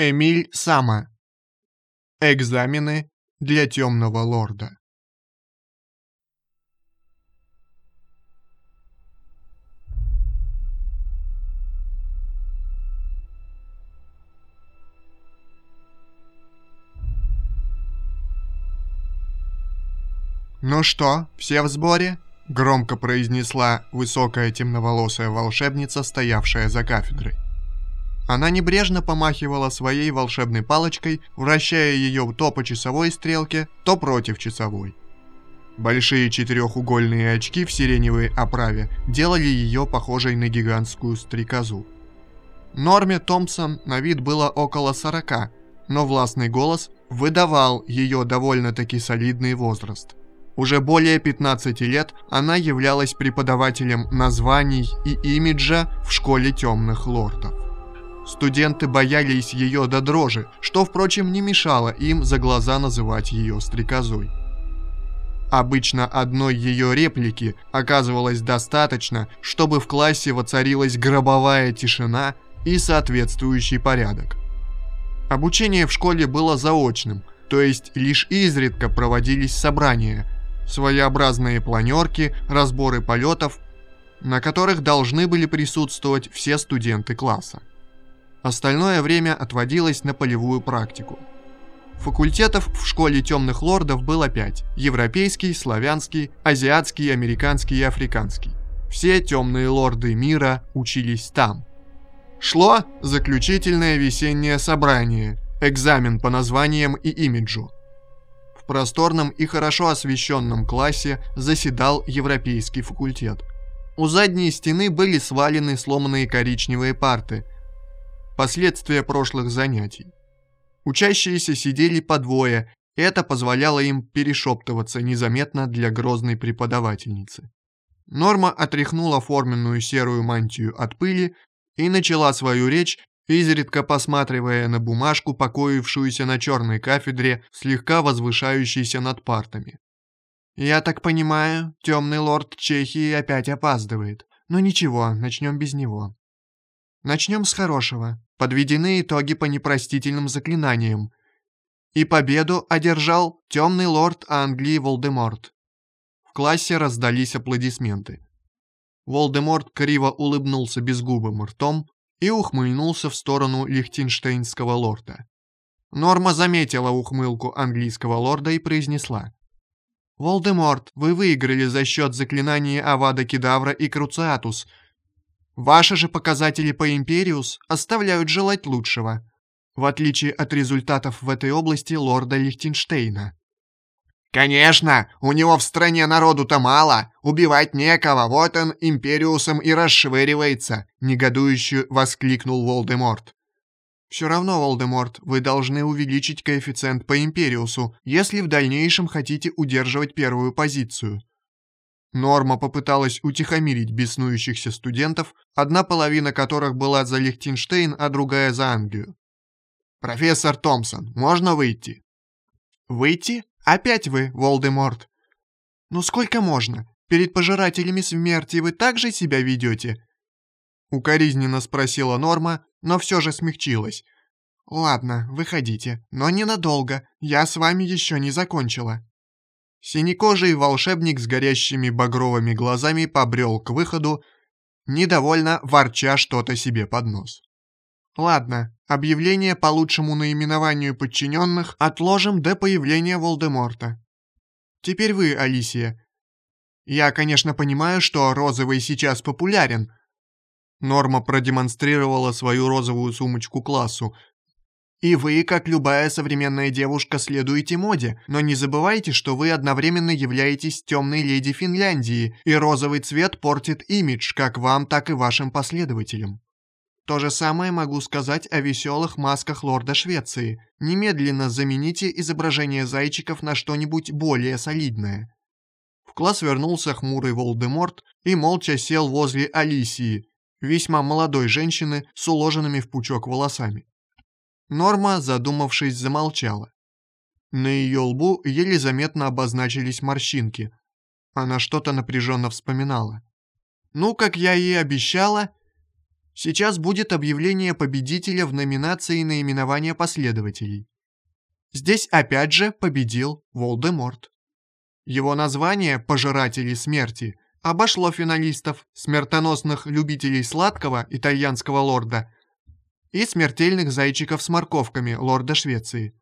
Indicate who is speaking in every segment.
Speaker 1: Эмиль Сама. Экзамены для темного лорда. «Ну что, все в сборе?» — громко произнесла высокая темноволосая волшебница, стоявшая за кафедрой. Она небрежно помахивала своей волшебной палочкой, вращая ее то по часовой стрелке, то против часовой. Большие четырехугольные очки в сиреневой оправе делали ее похожей на гигантскую стрекозу. Норме Томпсон на вид было около 40, но властный голос выдавал ее довольно-таки солидный возраст. Уже более 15 лет она являлась преподавателем названий и имиджа в школе темных лордов. Студенты боялись ее до дрожи, что, впрочем, не мешало им за глаза называть ее стрекозой. Обычно одной ее реплики оказывалось достаточно, чтобы в классе воцарилась гробовая тишина и соответствующий порядок. Обучение в школе было заочным, то есть лишь изредка проводились собрания – своеобразные планерки, разборы полетов, на которых должны были присутствовать все студенты класса. Остальное время отводилось на полевую практику. Факультетов в школе темных лордов было пять – европейский, славянский, азиатский, американский и африканский. Все темные лорды мира учились там. Шло заключительное весеннее собрание, экзамен по названиям и имиджу – просторном и хорошо освещенном классе заседал европейский факультет. У задней стены были свалены сломанные коричневые парты, последствия прошлых занятий. Учащиеся сидели по двое, и это позволяло им перешептываться незаметно для грозной преподавательницы. Норма отряхнула форменную серую мантию от пыли и начала свою речь изредка посматривая на бумажку, покоившуюся на черной кафедре, слегка возвышающейся над партами. «Я так понимаю, темный лорд Чехии опять опаздывает. Но ничего, начнем без него». Начнем с хорошего. Подведены итоги по непростительным заклинаниям. И победу одержал темный лорд Англии Волдеморт. В классе раздались аплодисменты. Волдеморт криво улыбнулся безгубым ртом, и ухмыльнулся в сторону лихтенштейнского лорда. Норма заметила ухмылку английского лорда и произнесла. «Волдеморт, вы выиграли за счет заклинаний Авада Кедавра и Круциатус. Ваши же показатели по Империус оставляют желать лучшего, в отличие от результатов в этой области лорда Лихтенштейна».
Speaker 2: «Конечно, у него в стране народу-то мало, убивать некого, вот он империусом и расшвыривается», — негодующе воскликнул Волдеморт.
Speaker 1: «Все равно, Волдеморт, вы должны увеличить коэффициент по Империусу, если в дальнейшем хотите удерживать первую позицию». Норма попыталась утихомирить беснующихся студентов, одна половина которых была за Лихтенштейн, а другая за Англию.
Speaker 2: «Профессор Томпсон, можно выйти?»
Speaker 1: «Выйти? Опять вы, Волдеморт. Ну сколько можно? Перед пожирателями смерти вы так же себя ведете? Укоризненно спросила Норма, но все же смягчилась. Ладно, выходите, но ненадолго, я с вами еще не закончила. Синекожий волшебник с горящими багровыми глазами побрел к выходу, недовольно ворча что-то себе под нос. Ладно, объявление по лучшему наименованию подчиненных отложим до появления Волдеморта. Теперь вы, Алисия. Я, конечно, понимаю, что розовый сейчас популярен. Норма продемонстрировала свою розовую сумочку классу. И вы, как любая современная девушка, следуете моде, но не забывайте, что вы одновременно являетесь темной леди Финляндии, и розовый цвет портит имидж как вам, так и вашим последователям. То же самое могу сказать о веселых масках лорда Швеции. Немедленно замените изображение зайчиков на что-нибудь более солидное. В класс вернулся хмурый Волдеморт и молча сел возле Алисии, весьма молодой женщины с уложенными в пучок волосами. Норма, задумавшись, замолчала. На ее лбу еле заметно обозначились морщинки. Она что-то напряженно вспоминала. «Ну, как я и обещала, Сейчас будет объявление победителя в номинации наименования последователей. Здесь опять же победил Волдеморт. Его название «Пожиратели смерти» обошло финалистов, смертоносных любителей сладкого итальянского лорда и смертельных зайчиков с морковками лорда Швеции.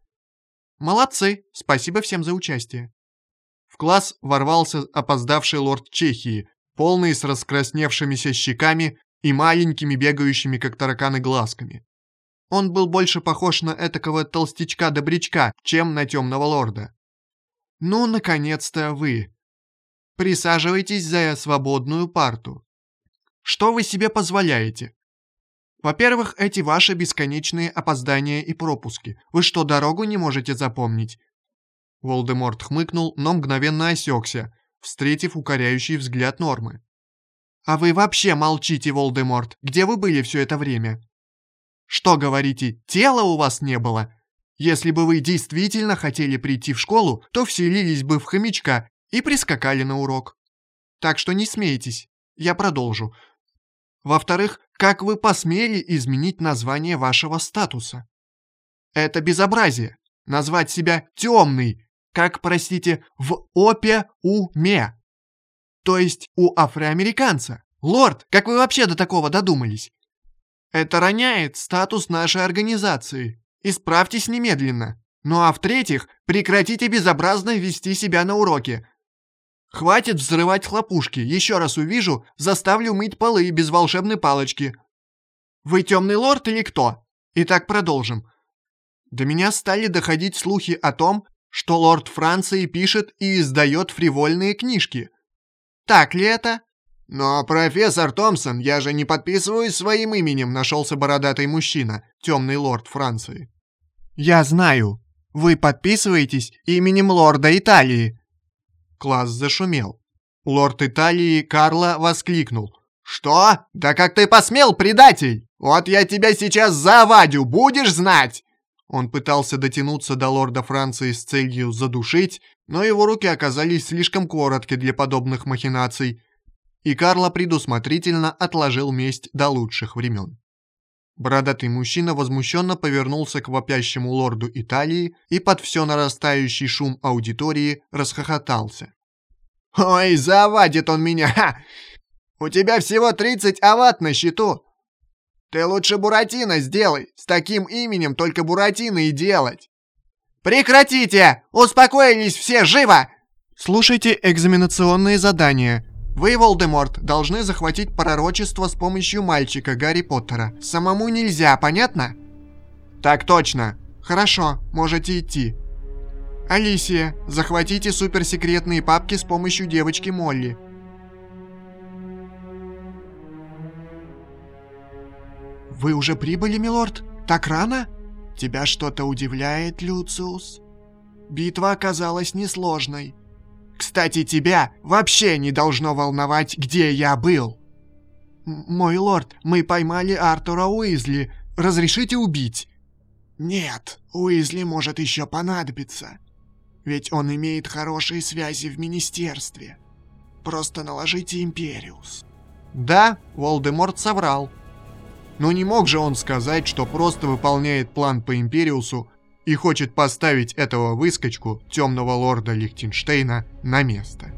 Speaker 1: Молодцы, спасибо всем за участие. В класс ворвался опоздавший лорд Чехии, полный с раскрасневшимися щеками и маленькими бегающими как тараканы глазками. Он был больше похож на этакого толстячка-добрячка, чем на темного лорда. «Ну, наконец-то вы!» Присаживайтесь за свободную парту. Что вы себе позволяете? Во-первых, эти ваши бесконечные опоздания и пропуски. Вы что, дорогу не можете запомнить? Волдеморт хмыкнул, но мгновенно осекся, встретив укоряющий взгляд Нормы. «А вы вообще молчите, Волдеморт! Где вы были все это время?» «Что, говорите, тела у вас не было? Если бы вы действительно хотели прийти в школу, то вселились бы в хомячка и прискакали на урок. Так что не смейтесь, я продолжу. Во-вторых, как вы посмели изменить название вашего статуса? Это безобразие. Назвать себя темный, как, простите, в опе-уме. То есть у афроамериканца. Лорд, как вы вообще до такого додумались? Это роняет статус нашей организации. Исправьтесь немедленно. Ну а в-третьих, прекратите безобразно вести себя на уроке. Хватит взрывать хлопушки. Еще раз увижу, заставлю мыть полы без волшебной палочки. Вы темный лорд или кто? Итак, продолжим. До меня стали доходить слухи о том, что лорд Франции пишет и издает фривольные книжки. Так ли это?
Speaker 2: Но, профессор Томпсон, я же не подписываюсь своим именем, нашелся бородатый мужчина, темный лорд Франции.
Speaker 1: Я знаю. Вы подписываетесь именем лорда Италии, Класс зашумел. Лорд Италии Карло воскликнул.
Speaker 2: «Что? Да как ты посмел, предатель? Вот я тебя сейчас завадю, будешь знать!»
Speaker 1: Он пытался дотянуться до лорда Франции с целью задушить, но его руки оказались слишком коротки для подобных махинаций, и Карло предусмотрительно отложил месть до лучших времен. Бородатый мужчина возмущенно повернулся к вопящему лорду Италии и под все нарастающий шум аудитории расхохотался.
Speaker 2: «Ой, завадит он меня! Ха! У тебя всего 30 ават на счету! Ты лучше Буратино сделай! С таким именем только Буратино и делать!» «Прекратите! Успокоились все, живо!»
Speaker 1: «Слушайте экзаменационные задания!» Вы, Волдеморт, должны захватить пророчество с помощью мальчика Гарри Поттера. Самому нельзя, понятно? Так точно. Хорошо, можете идти. Алисия, захватите суперсекретные папки с помощью девочки Молли. Вы уже прибыли, милорд? Так рано? Тебя что-то удивляет, Люциус? Битва оказалась несложной. Кстати, тебя вообще не должно волновать, где я был. Мой лорд, мы поймали Артура Уизли. Разрешите убить? Нет, Уизли может еще понадобиться. Ведь он имеет хорошие связи в министерстве. Просто наложите Империус. Да, Волдеморт соврал. Но не мог же он сказать, что просто выполняет план по Империусу и хочет поставить этого выскочку, темного лорда Лихтенштейна, на место.